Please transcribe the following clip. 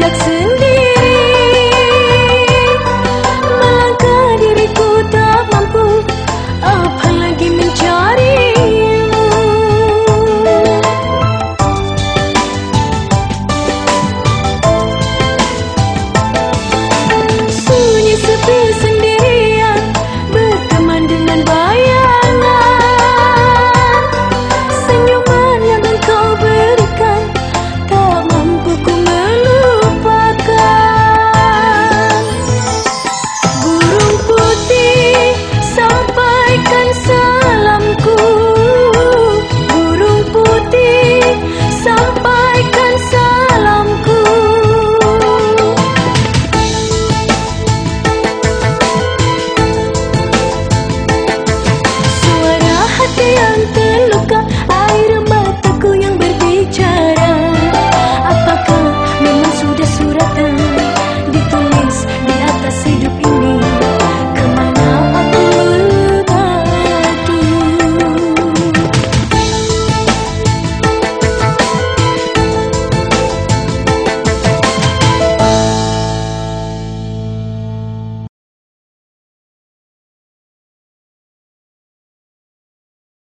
sejak